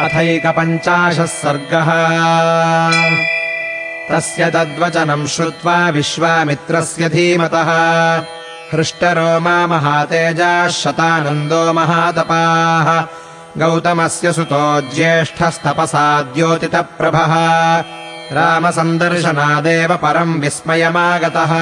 अथैकपञ्चाशः सर्गः। तस्य तद्वचनम् श्रुत्वा विश्वामित्रस्य धीमतः। हृष्टरोमा महातेजाः शतानन्दो महातपाः। गौतमस्य सुतो ज्येष्ठस्तपसा द्योतितप्रभः रामसन्दर्शनादेव परम् विस्मयमागतः।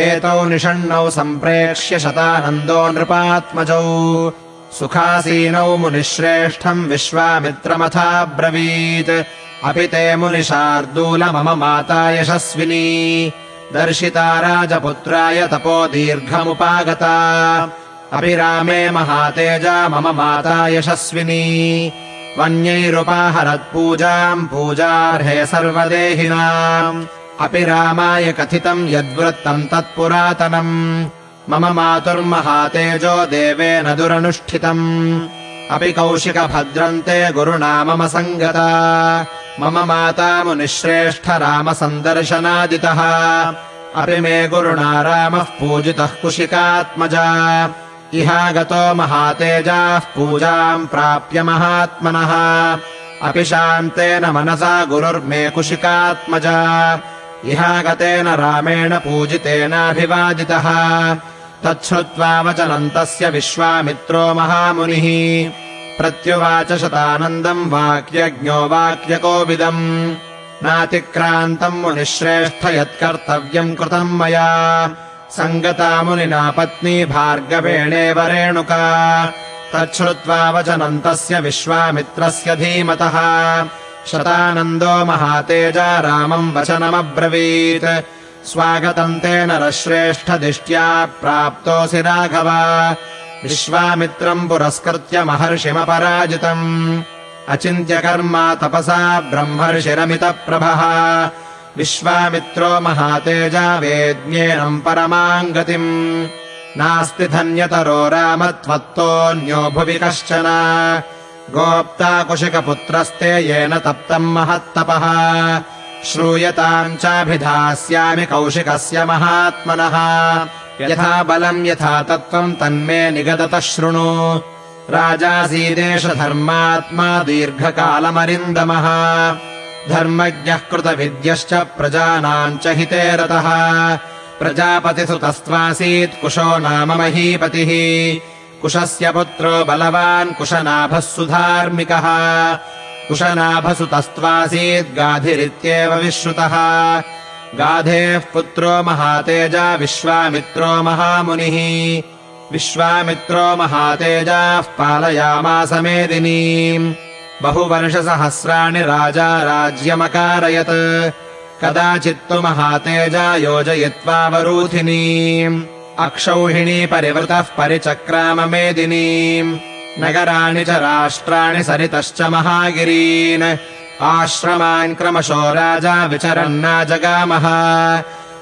एतौ निषण्णौ सम्प्रेक्ष्य शतानन्दो नृपात्मजौ सुखासीनौ मुनिश्रेष्ठम् विश्वामित्रमथाब्रवीत्। अपि ते मुनिशार्दूल मम माता यशस्विनी। दर्शिता राजपुत्राय तपो दीर्घमुपागता। अपि रामे महातेजा मम माता यशस्विनी। वन्यैरुपाहरत्पूजाम् पूजार्हे सर्वदेहिनाम्। अपि रामाय कथितम् यद्वृत्तम् तत्पुरातनम् मम मातुर्महातेजो देवेन दुरनुष्ठितम्। अपि कौशिकभद्रन्ते गुरुणा मम सङ्गता मम माता मुनिश्रेष्ठ रामसन्दर्शनादितः। अपि मे गुरुणा रामः पूजितः कुशिकात्मजा। इहागतो महातेजाः पूजाम् प्राप्य महात्मनः। अपि शान्तेन मनसा गुरुर्मे कुशिकात्मजा। इहागतेन रामेण पूजितेनाभिवादितः तच्छ्रुत्वा वचनम् तस्य विश्वामित्रो महामुनिः। प्रत्युवाच शतानन्दम् वाक्यज्ञो वाक्यकोविदम्। नातिक्रान्तम् मुनिश्रेष्ठ यत्कर्तव्यम् कृतम् मया। सङ्गता मुनिना पत्नी भार्गवेणेव रेणुका तच्छ्रुत्वा वचनम् तस्य विश्वामित्रस्य धीमतः। शतानन्दो महातेजा रामम् वचनमब्रवीत् स्वागतम् तेन नरश्रेष्ठदिष्ट्या प्राप्तोऽसि राघव। विश्वामित्रम् पुरस्कृत्य महर्षिमपराजितम्। अचिन्त्यकर्मा तपसा ब्रह्मर्षिरमितप्रभः। विश्वामित्रो महातेजा वेद्येनम् परमाम् गतिम् नास्ति धन्यतरो राम त्वत्तोऽन्यो भुवि कश्चन। गोप्ता कुशिकपुत्रस्ते येन तप्तम् महत्तपः श्रूयताम् चाभिधास्यामि कौशिकस्य महात्मनः। यथा बलम् यथा तत्त्वम् तन्मे निगदतः शृणु। राजासीदेश धर्मात्मा दीर्घकालमरिन्दमः। धर्मज्ञः कृतविद्यश्च प्रजानाम् च हिते रतः। प्रजापतिसुतस्त्वासीत् कुशो नाम महीपतिः। कुशस्य पुत्रो बलवान् कुशनाभः सुधार्मिकः कुशनाभसुतस्त्वासीत् गाधिरित्येव विश्रुतः। गाधेः पुत्रो महातेजा विश्वामित्रो महामुनिः। विश्वामित्रो महातेजाः पालयामास मेदिनीम् बहुवर्षसहस्राणि राजा राज्यमकारयत्। कदाचित्तु महातेजा योजयित्वा वरूथिनीम्। अक्षौहिणी परिवृतः परिचक्राम मेदिनीम् नगराणि च राष्ट्राणि सरितश्च महागिरीन्। आश्रमान् क्रमशो राजा विचरन्नाजगामः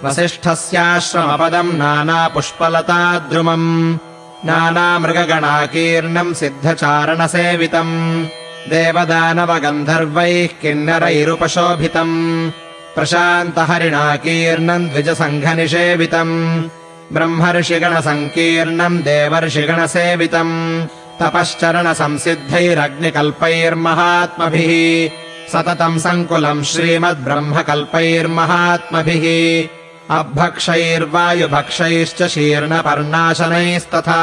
वसिष्ठस्याश्रमपदम् नानापुष्पलताद्रुमम्। नानामृगगणाकीर्णम् सिद्धचारणसेवितम्। देवदानवगन्धर्वैः किन्नरैरुपशोभितम्। प्रशान्तहरिणाकीर्णम् द्विजसङ्घनिषेवितम्। ब्रह्मर्षिगणसङ्कीर्णम् देवर्षिगणसेवितम् तपश्चरणसंसिद्धैरग्निकल्पैर्महात्मभिः सततम् सङ्कुलम् श्रीमद्ब्रह्मकल्पैर्महात्मभिः अभक्षैर्वायुभक्षैश्च शीर्णपर्णाशनैस्तथा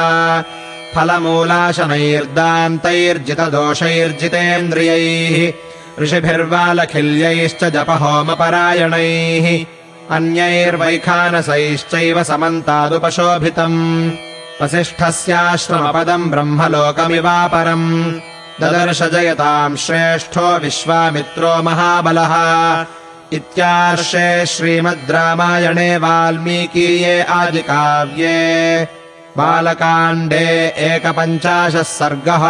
फलमूलाशनैर्दान्तैर्जितदोषैर्जितेन्द्रियैः ऋषिभिर्वालखिल्यैश्च जपहोमपरायणैः अन्यैर्वैखानसैश्चैव समन्तादुपशोभितम् वसिष्ठस्याश्रमपदम् ब्रह्मलोकमिवापरम्। ददर्श जयताम् श्रेष्ठो विश्वामित्रो महाबलः। इत्यार्षे श्रीमद् रामायणे वाल्मीकीये आदिकाव्ये। बालकाण्डे एकपञ्चाशः सर्गः